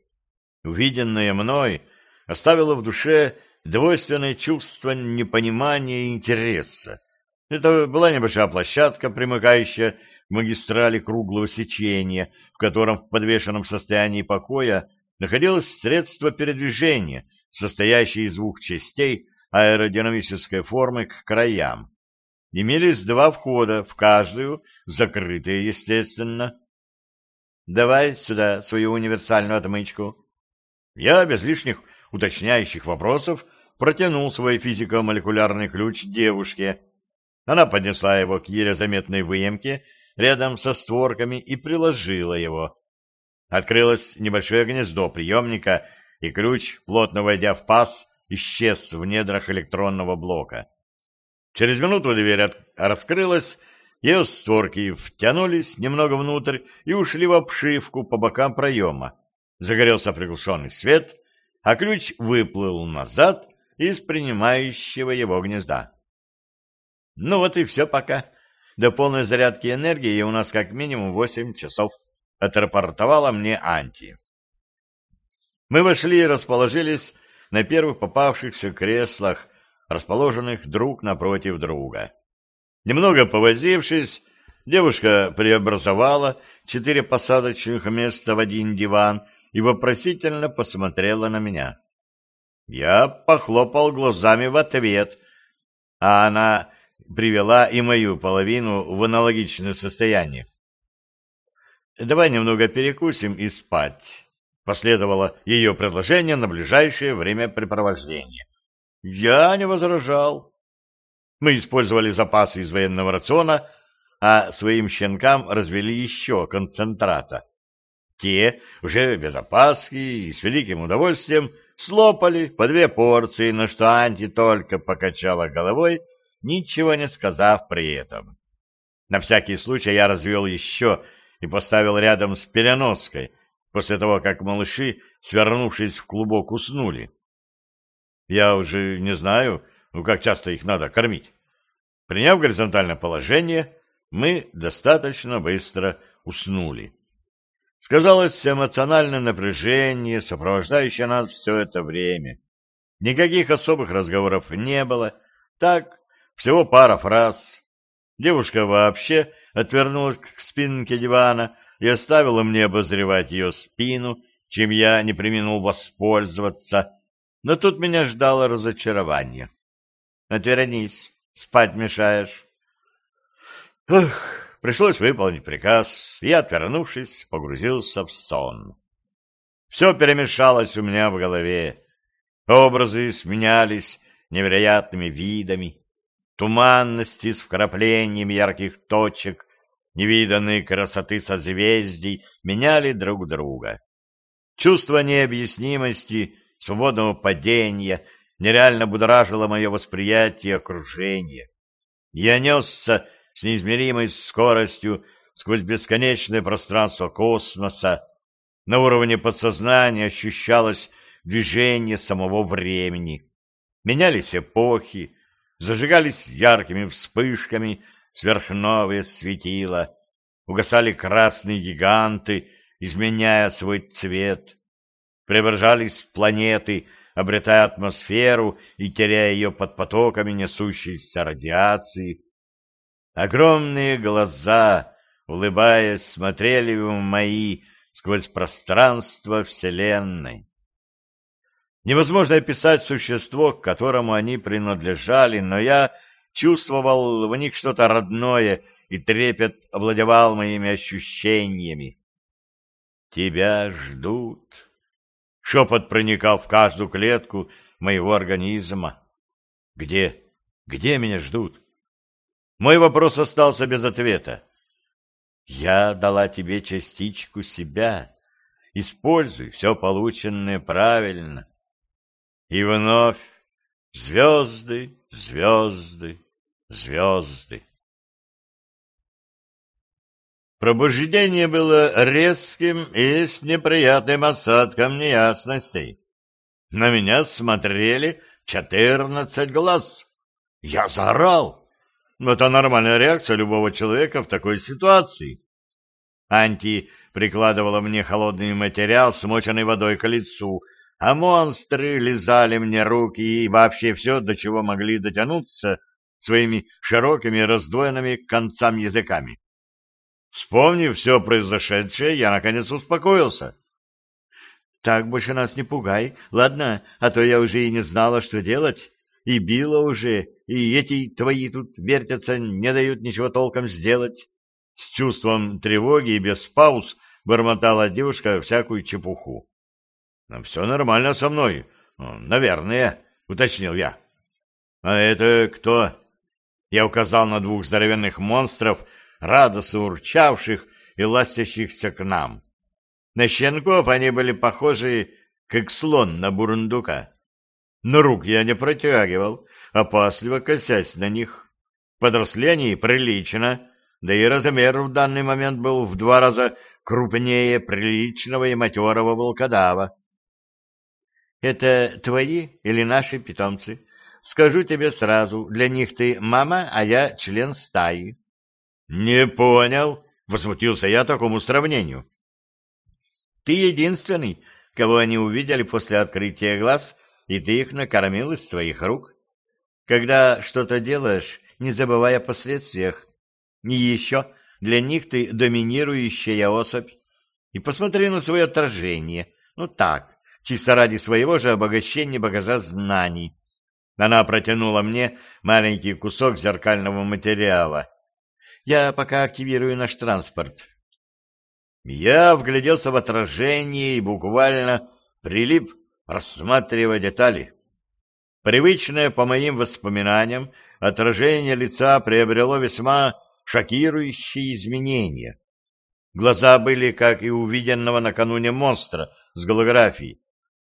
Увиденное мной оставило в душе двойственное чувство непонимания и интереса. Это была небольшая площадка, примыкающая к магистрали круглого сечения, в котором в подвешенном состоянии покоя находилось средство передвижения — состоящие из двух частей аэродинамической формы к краям. Имелись два входа, в каждую, закрытые, естественно. «Давай сюда свою универсальную отмычку». Я без лишних уточняющих вопросов протянул свой физико-молекулярный ключ девушке. Она поднесла его к еле заметной выемке рядом со створками и приложила его. Открылось небольшое гнездо приемника — и ключ, плотно войдя в паз, исчез в недрах электронного блока. Через минуту дверь от... раскрылась, ее створки втянулись немного внутрь и ушли в обшивку по бокам проема. Загорелся приглушенный свет, а ключ выплыл назад из принимающего его гнезда. Ну вот и все пока. До полной зарядки энергии у нас как минимум восемь часов, отрапортовала мне Анти. Мы вошли и расположились на первых попавшихся креслах, расположенных друг напротив друга. Немного повозившись, девушка преобразовала четыре посадочных места в один диван и вопросительно посмотрела на меня. Я похлопал глазами в ответ, а она привела и мою половину в аналогичное состояние. давай немного перекусим и спать. Последовало ее предложение на ближайшее времяпрепровождение. Я не возражал. Мы использовали запасы из военного рациона, а своим щенкам развели еще концентрата. Те, уже без опаски и с великим удовольствием, слопали по две порции, на что Анти только покачала головой, ничего не сказав при этом. На всякий случай я развел еще и поставил рядом с переноской, после того, как малыши, свернувшись в клубок, уснули. Я уже не знаю, ну как часто их надо кормить. Приняв горизонтальное положение, мы достаточно быстро уснули. Сказалось эмоциональное напряжение, сопровождающее нас все это время. Никаких особых разговоров не было, так, всего пара фраз. Девушка вообще отвернулась к спинке дивана и оставила мне обозревать ее спину, чем я не применил воспользоваться, но тут меня ждало разочарование. «Отвернись, спать мешаешь». Эх, пришлось выполнить приказ, и, отвернувшись, погрузился в сон. Все перемешалось у меня в голове. Образы сменялись невероятными видами, туманности с вкраплением ярких точек, невиданные красоты созвездий меняли друг друга. Чувство необъяснимости, свободного падения нереально будоражило мое восприятие окружения. Я несся с неизмеримой скоростью сквозь бесконечное пространство космоса. На уровне подсознания ощущалось движение самого времени. Менялись эпохи, зажигались яркими вспышками сверхновые светила, угасали красные гиганты, изменяя свой цвет, преображались планеты, обретая атмосферу и теряя ее под потоками несущейся радиации, Огромные глаза, улыбаясь, смотрели в мои сквозь пространство Вселенной. Невозможно описать существо, к которому они принадлежали, но я чувствовал в них что-то родное, и трепет овладевал моими ощущениями. «Тебя ждут!» Шепот проникал в каждую клетку моего организма. «Где? Где меня ждут?» Мой вопрос остался без ответа. Я дала тебе частичку себя. Используй все полученное правильно. И вновь звезды, звезды, звезды. Пробуждение было резким и с неприятным осадком неясностей. На меня смотрели четырнадцать глаз. Я заорал. Но это нормальная реакция любого человека в такой ситуации. Анти прикладывала мне холодный материал, смоченный водой к лицу, а монстры лизали мне руки и вообще все, до чего могли дотянуться своими широкими раздвоенными концами языками. Вспомнив все произошедшее, я наконец успокоился. — Так больше нас не пугай, ладно, а то я уже и не знала, что делать и била уже, и эти твои тут вертятся, не дают ничего толком сделать. С чувством тревоги и без пауз бормотала девушка всякую чепуху. «Ну, — Все нормально со мной, ну, наверное, — уточнил я. — А это кто? Я указал на двух здоровенных монстров, радостно урчавших и ластящихся к нам. На щенков они были похожи, как слон на бурундука. Но рук я не протягивал, опасливо косясь на них. Подросли они прилично, да и размер в данный момент был в два раза крупнее приличного и матерого волкодава. — Это твои или наши питомцы? Скажу тебе сразу, для них ты мама, а я член стаи. — Не понял, — возмутился я такому сравнению. — Ты единственный, кого они увидели после открытия глаз и ты их накормил из своих рук. Когда что-то делаешь, не забывая о последствиях. И еще для них ты доминирующая особь. И посмотри на свое отражение. Ну так, чисто ради своего же обогащения багажа знаний. Она протянула мне маленький кусок зеркального материала. Я пока активирую наш транспорт. Я вгляделся в отражение и буквально прилип, рассматривая детали. Привычное, по моим воспоминаниям, отражение лица приобрело весьма шокирующие изменения. Глаза были, как и увиденного накануне монстра с голографией.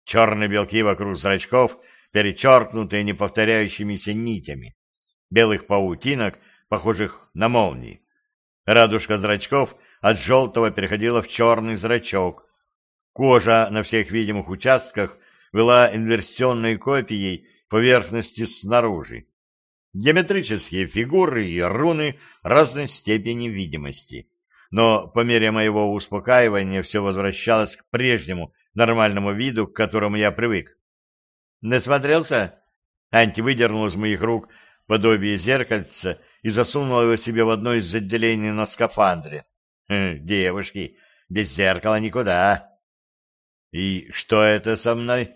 Черные белки вокруг зрачков, перечеркнутые неповторяющимися нитями. Белых паутинок, похожих на молнии. Радужка зрачков от желтого переходила в черный зрачок. Кожа на всех видимых участках была инверсионной копией поверхности снаружи. Геометрические фигуры и руны разной степени видимости. Но по мере моего успокаивания все возвращалось к прежнему нормальному виду, к которому я привык. «Насмотрелся?» Анти выдернул из моих рук подобие зеркальца и засунул его себе в одно из отделений на скафандре. «Девушки, без зеркала никуда!» «И что это со мной?»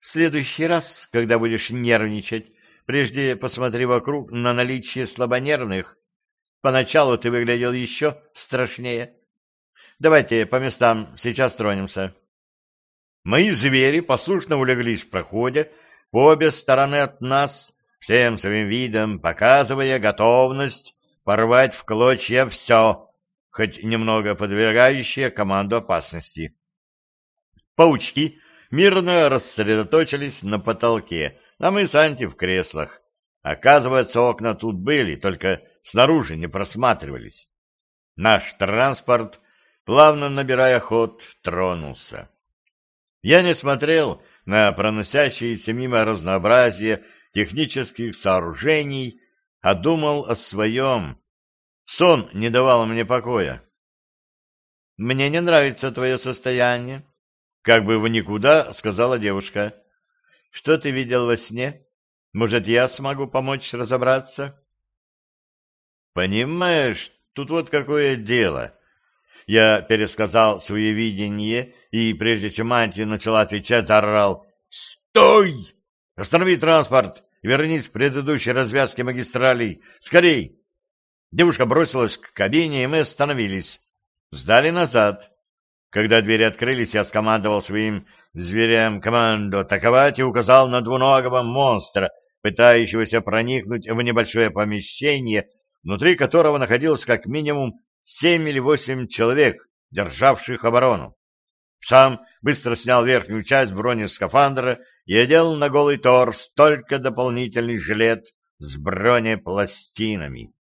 «В следующий раз, когда будешь нервничать, прежде посмотри вокруг на наличие слабонервных. Поначалу ты выглядел еще страшнее. Давайте по местам, сейчас тронемся». Мои звери послушно улеглись в проходе по обе стороны от нас, всем своим видом показывая готовность порвать в клочья все, хоть немного подвергающее команду опасности. Паучки мирно рассредоточились на потолке, а мы с Анти в креслах. Оказывается, окна тут были, только снаружи не просматривались. Наш транспорт, плавно набирая ход, тронулся. Я не смотрел на проносящееся мимо разнообразие технических сооружений, а думал о своем. Сон не давал мне покоя. «Мне не нравится твое состояние», — как бы в никуда сказала девушка. «Что ты видел во сне? Может, я смогу помочь разобраться?» «Понимаешь, тут вот какое дело. Я пересказал свое видение, и прежде чем Мантия начала отвечать, заорал «Стой! Останови транспорт вернись к предыдущей развязке магистралей! Скорей!» Девушка бросилась к кабине, и мы остановились. Сдали назад. Когда двери открылись, я скомандовал своим зверям команду атаковать и указал на двуногого монстра, пытающегося проникнуть в небольшое помещение, внутри которого находилось как минимум семь или восемь человек, державших оборону. Сам быстро снял верхнюю часть бронескафандра и одел на голый торс только дополнительный жилет с бронепластинами.